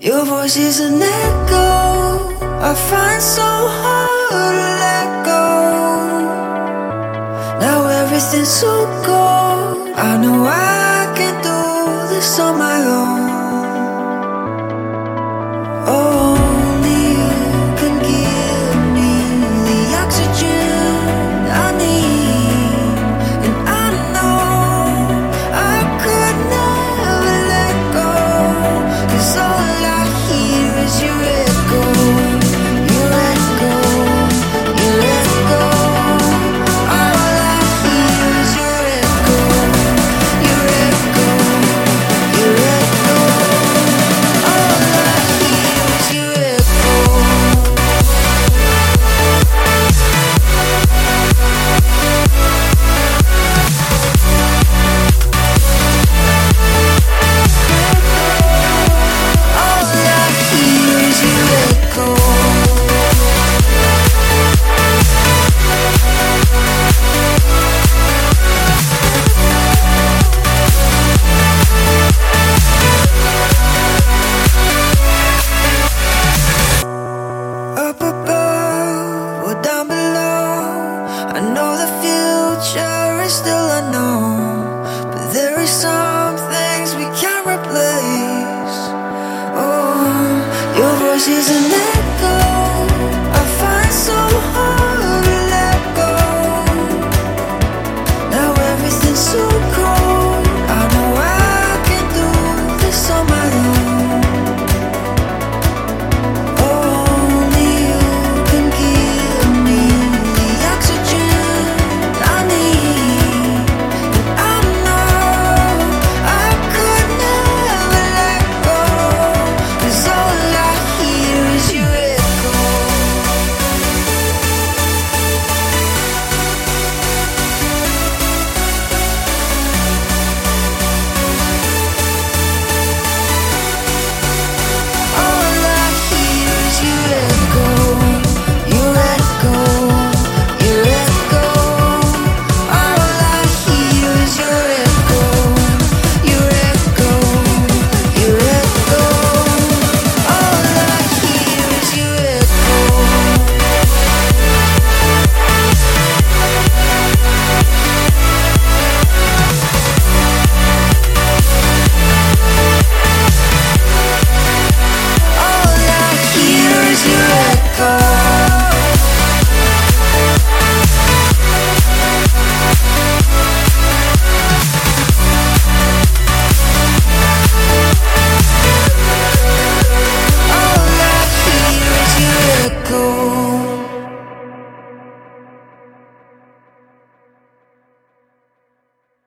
Your voice is an echo. I find so hard to let go. Now everything's so cold. I know I still unknown, but there is some things we can't replace. Oh, your voice is an